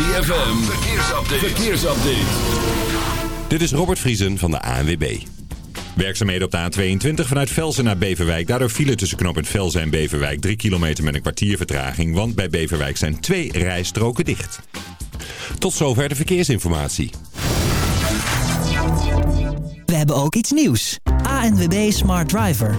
ZFM, verkeersupdate. verkeersupdate. Dit is Robert Vriesen van de ANWB. Werkzaamheden op de A22 vanuit Velsen naar Beverwijk. Daardoor file tussen knooppunt Velsen en Beverwijk 3 kilometer met een kwartier vertraging. Want bij Beverwijk zijn twee rijstroken dicht. Tot zover de verkeersinformatie. We hebben ook iets nieuws. ANWB Smart Driver.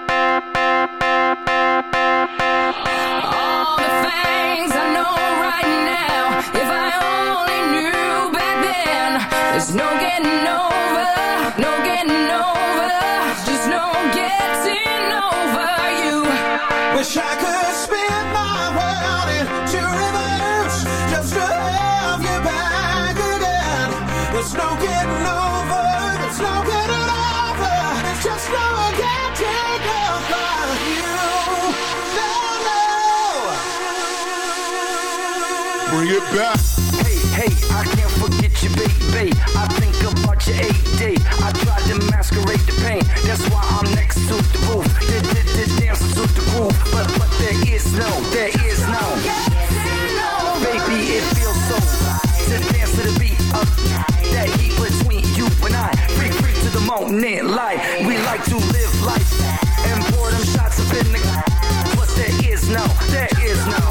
Bring it to reverse. Just give me back give me no getting over no getting over. It's just no gettin over you. No no. For your back. Hey, hey, I can't forget you, baby. The the. But, but there is no, there is no. Baby, it feels so to dance to the beat of that heat between you and I. Free, free to the. We like to live life and pour them shots up in the. But there is no, there is no.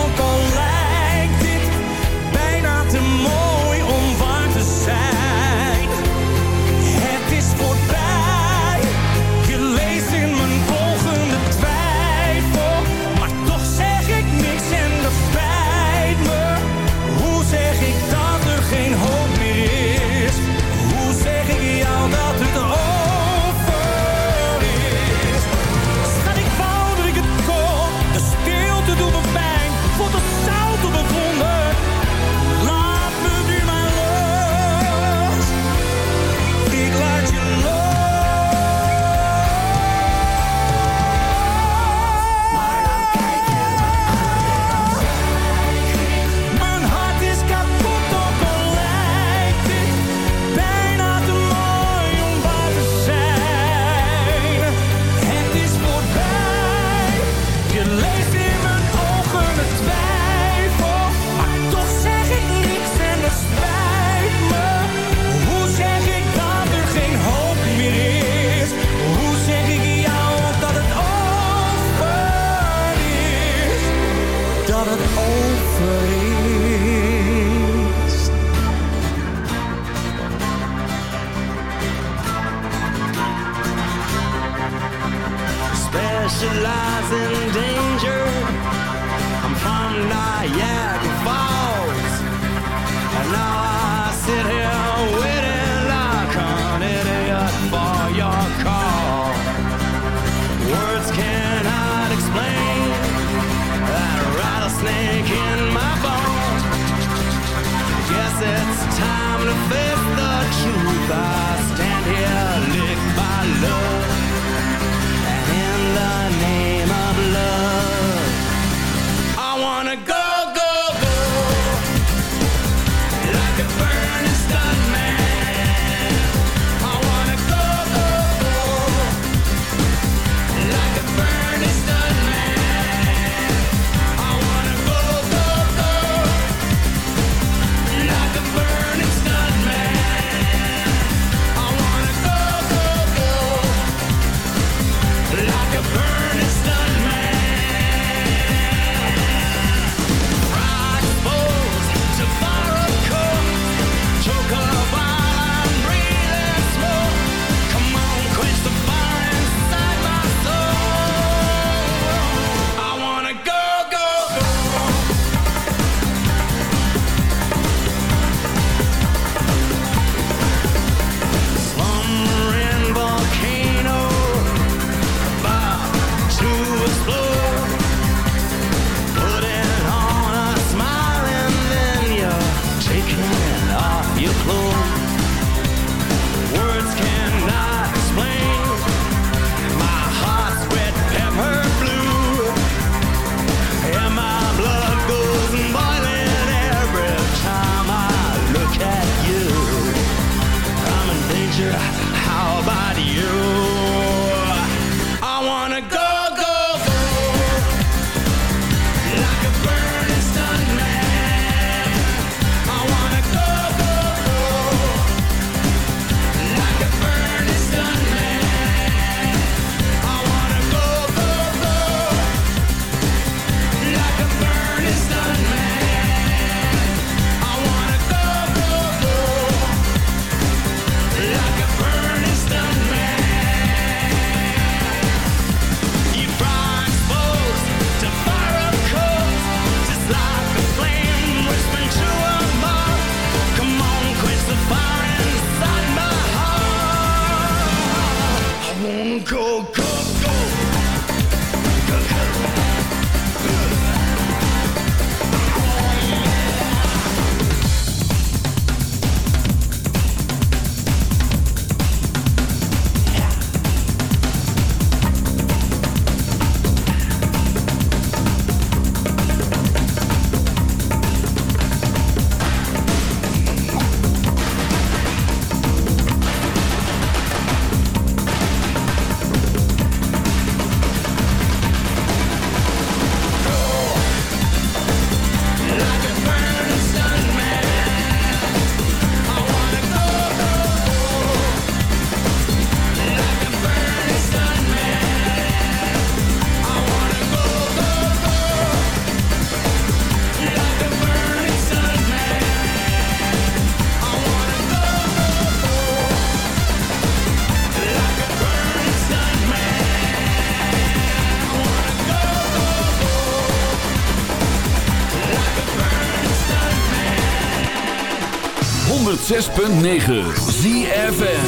106.9 ZFM.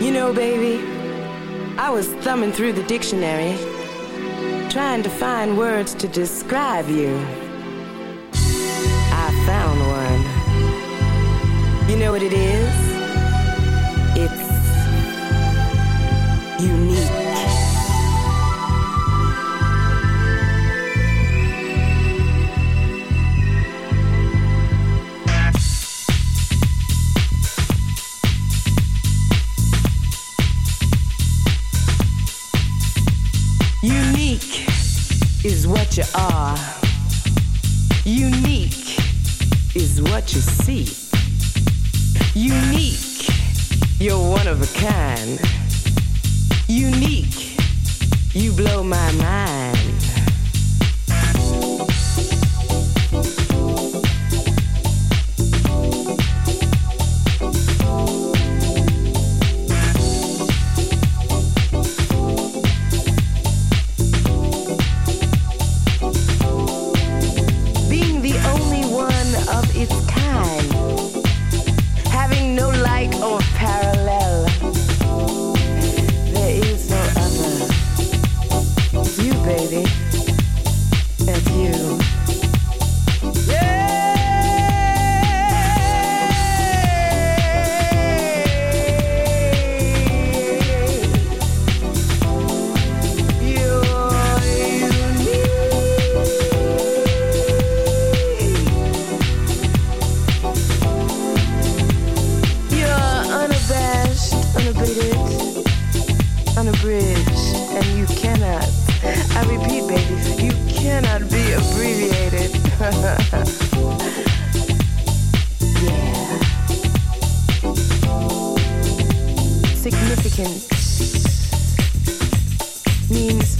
You know, baby, I was thumbing through the dictionary, trying to find words to describe you. I found one. You know what it is? It's unique. Unique unabridged, and you cannot, I repeat, baby, you cannot be abbreviated. yeah. Significant means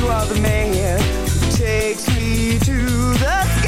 You are the man who takes me to the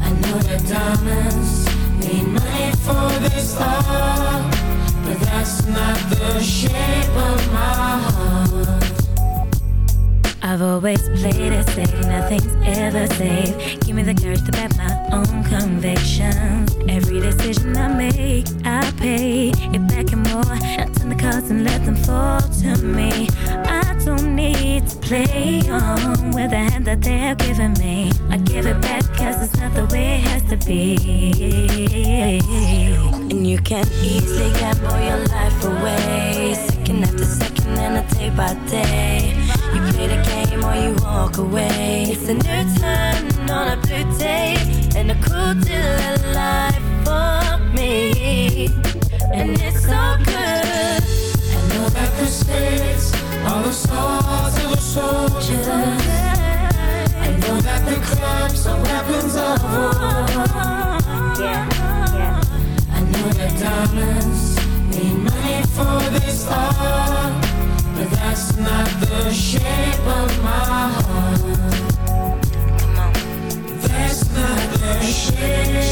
I know the Dummers need money for this law. But that's not the shape of my heart. I've always played it safe, nothing's ever safe. Give me the courage to buy my own conviction. Every decision I make, I pay it back and more. I'll turn the cards and let them fall to me. I don't need to play on with the hand that they're giving me. I give it back cause it's not the way it has to be. And you can easily gamble your life away. Second after second and a day by day. You play the game or you walk away. It's a new turn on a blue day. And a cool deal of life for me. And it's so good. I know that the stakes are the stars of. I know that the clubs are weapons of war. I know that diamonds money for this art, but that's not the shape of my heart. That's not the shape,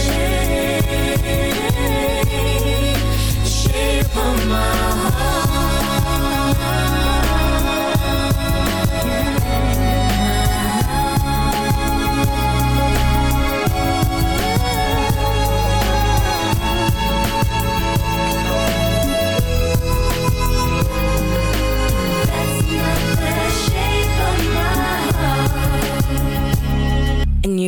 shape of my And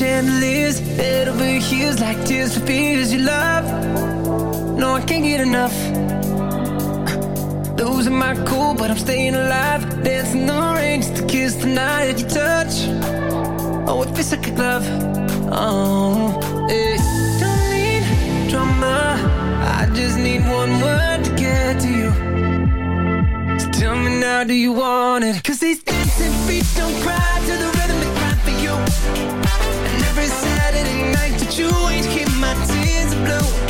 chandeliers like tears for fears you love. No, I can't get enough Losing my cool, but I'm staying alive. Dancing the rain just to kiss the night that you touch. Oh, it feels like a glove. Oh, hey. Don't need drama. I just need one word to get to you. So tell me now, do you want it? Cause these dancing feet don't cry to the rhythm they cry for you. And every Saturday night that you ain't keep my tears blue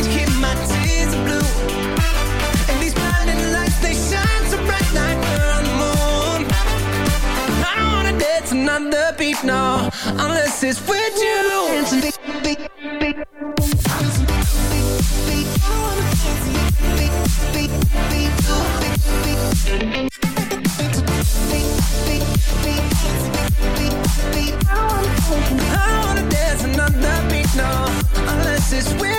dance another beat, no Unless it's with you Dancing beat, beat, beat I wanna dance beat, beat, beat, beat, beat, beat.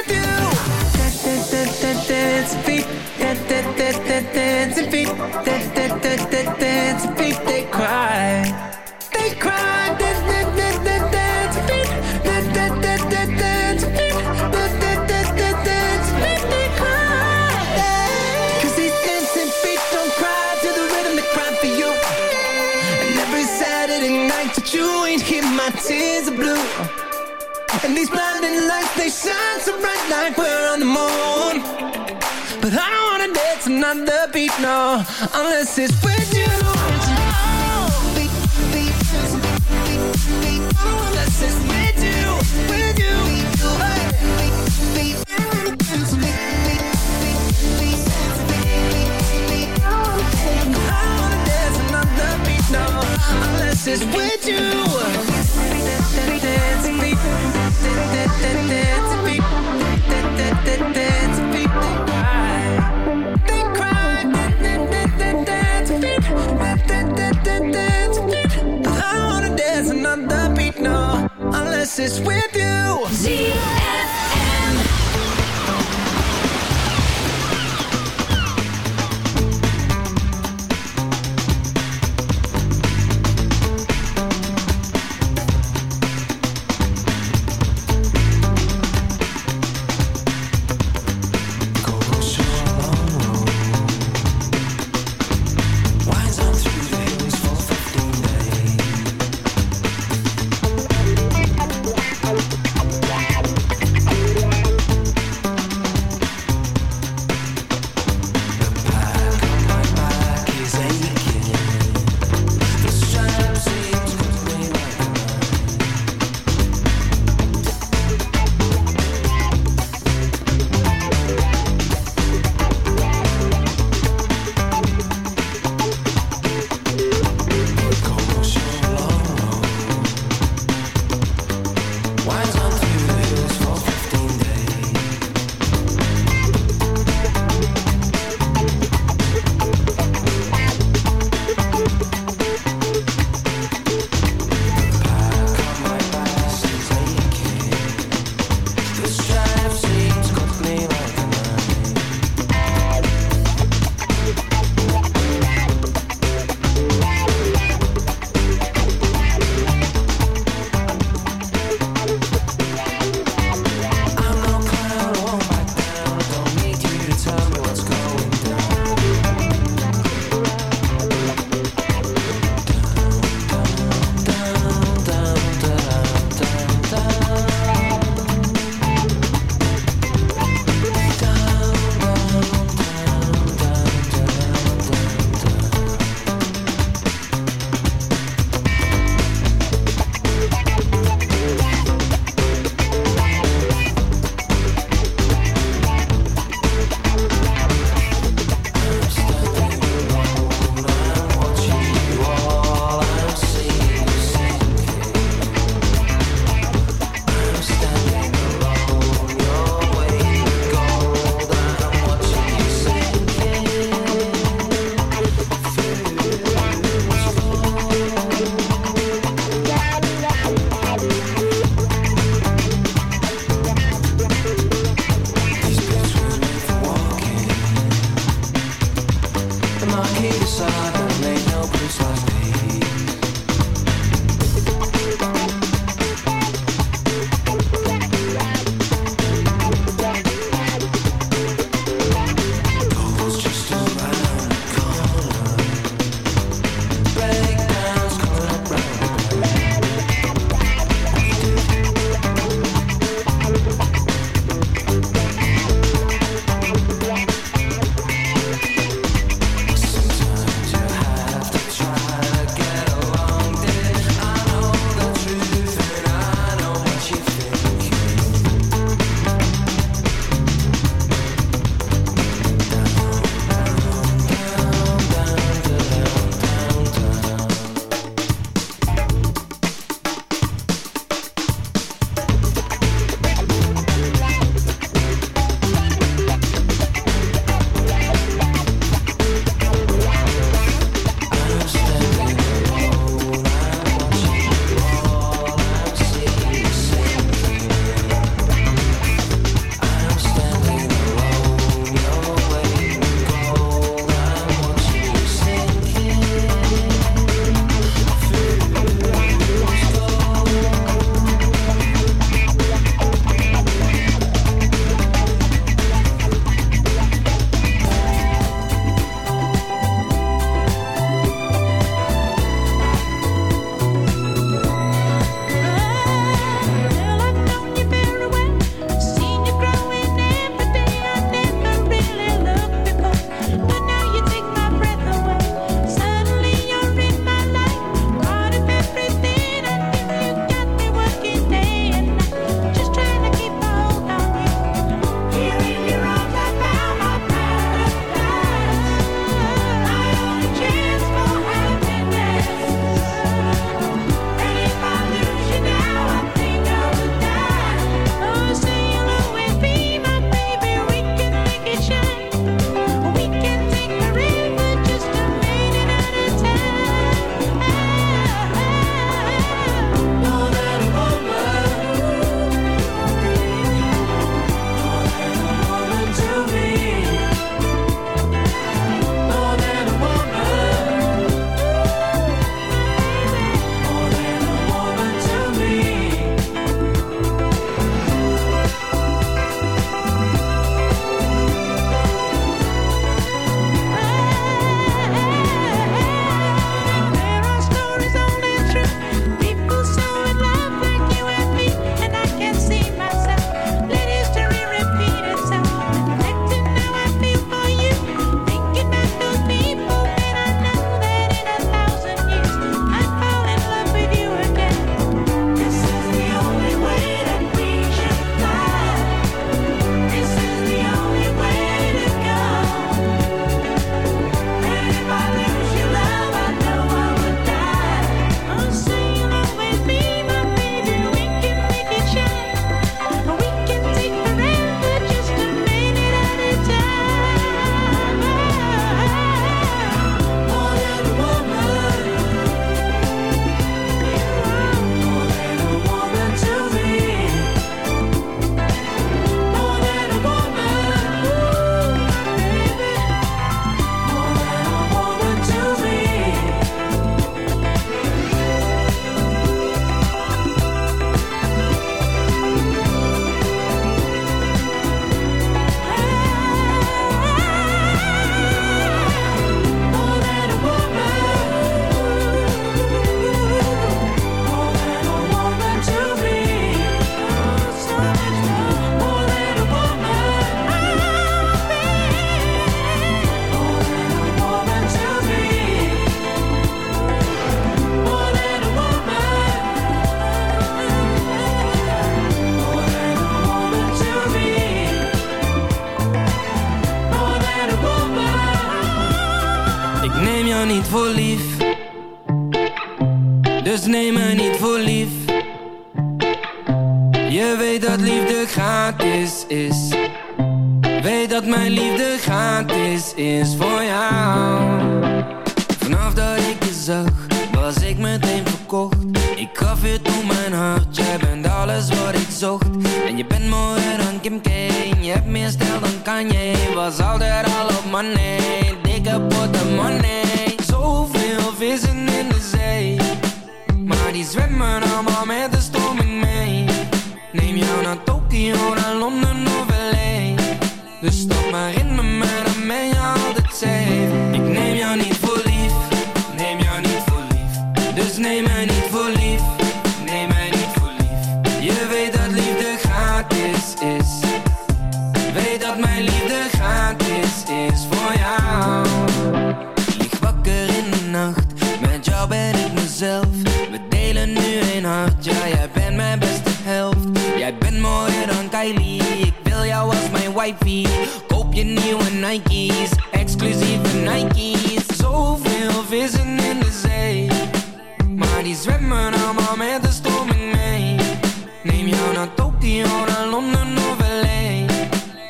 I wanna dance another my tears are blue. And these blinding lights, they shine so bright like we're on the moon. But I don't wanna dance another beat, no, unless it's with you. It's with you. They cry. I don't wanna dance another beat, no, unless it's with you.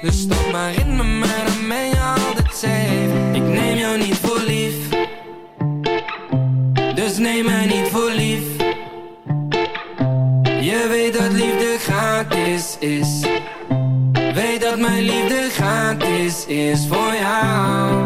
Dus stop maar in mijn maar dan ben je altijd safe. Ik neem jou niet voor lief. Dus neem mij niet voor lief. Je weet dat liefde gratis is. Weet dat mijn liefde gratis is voor jou.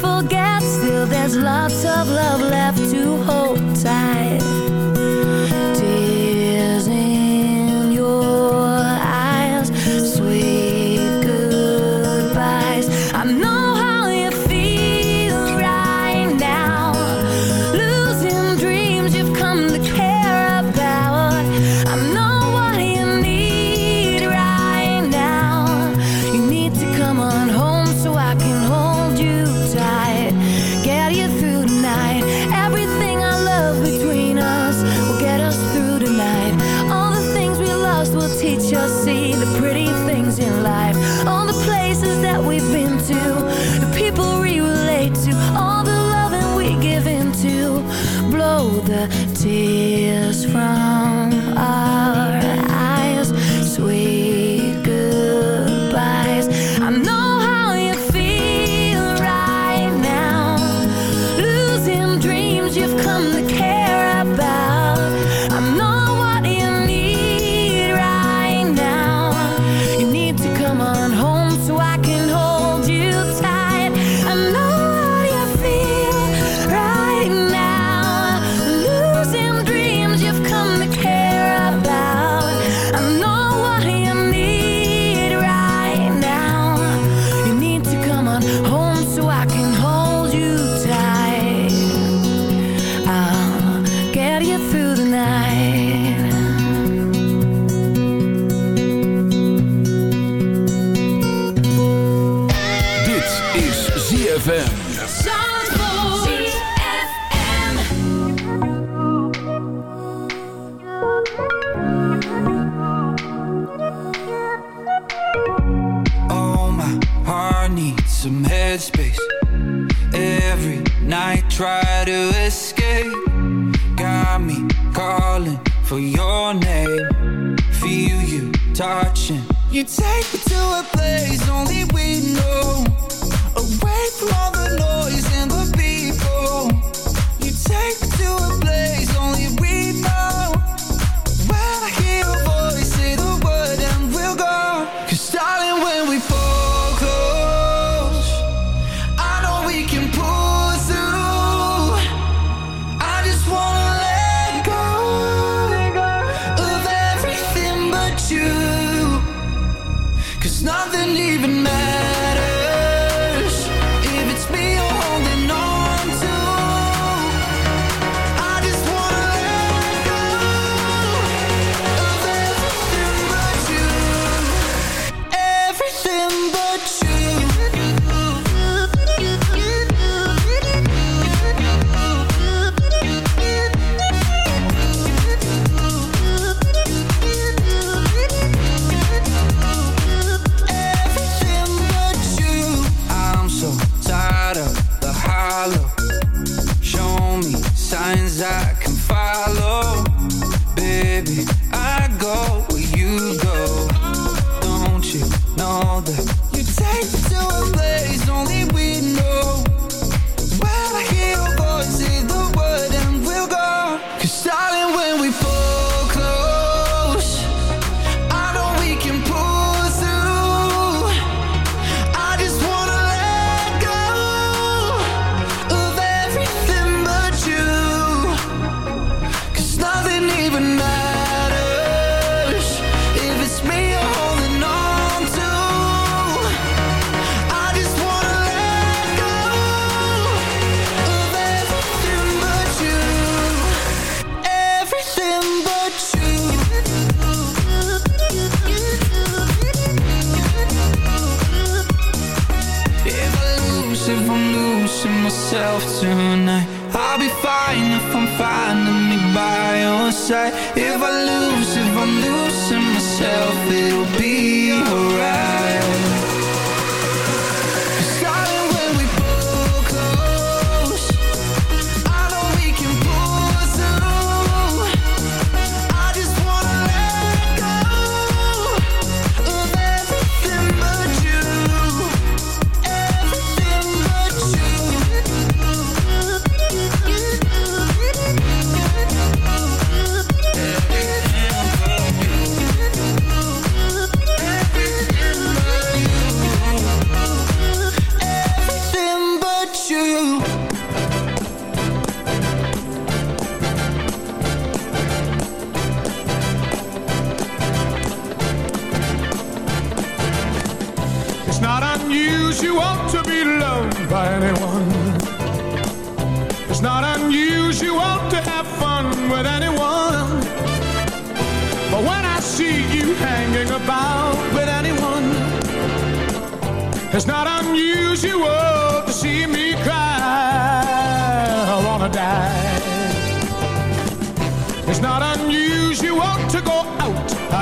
forget, still there's lots of love left to hold tight. headspace. Every night try to escape. Got me calling for your name. Feel you touching. You take me to a place only we know. Away from all the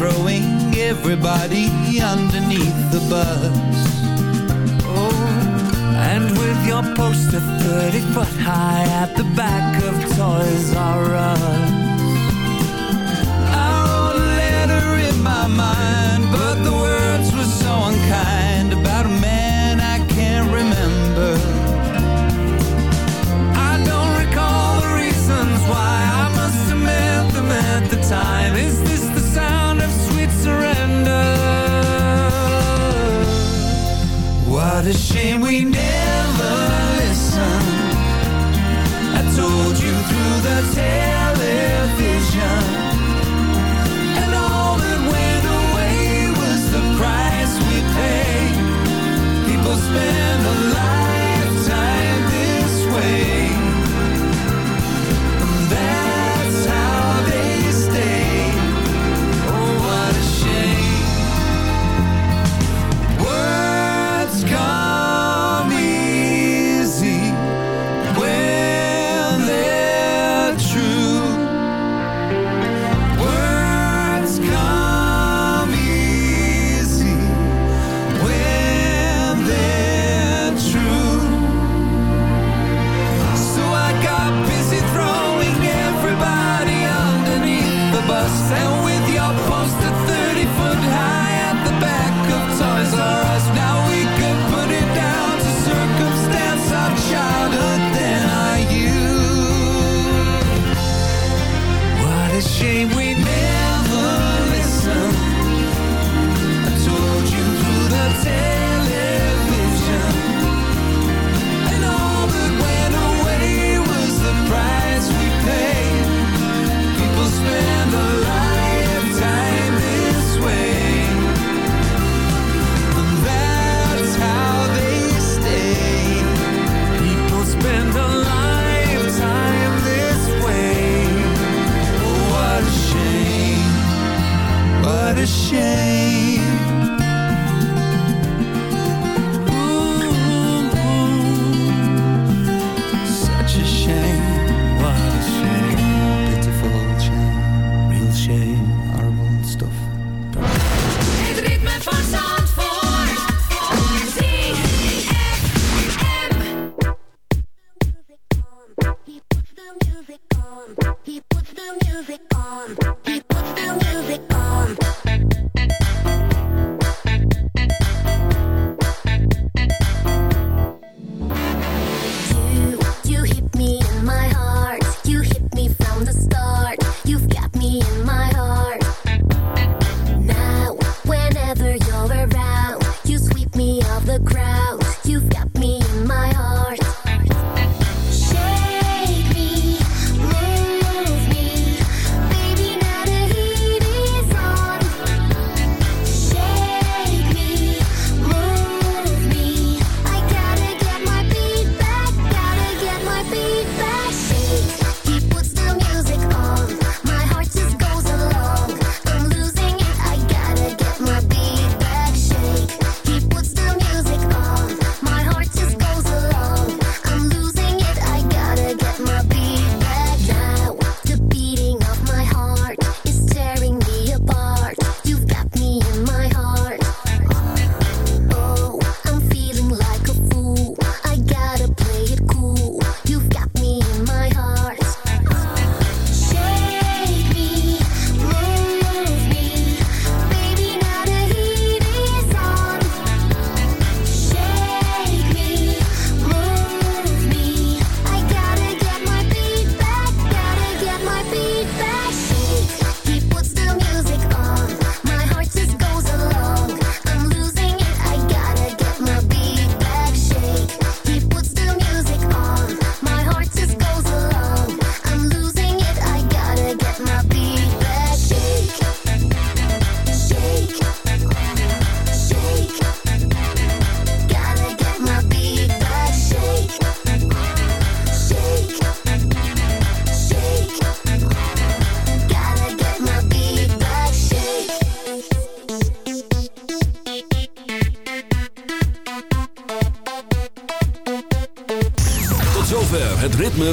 throwing everybody underneath the bus. Oh, and with your poster 30 foot high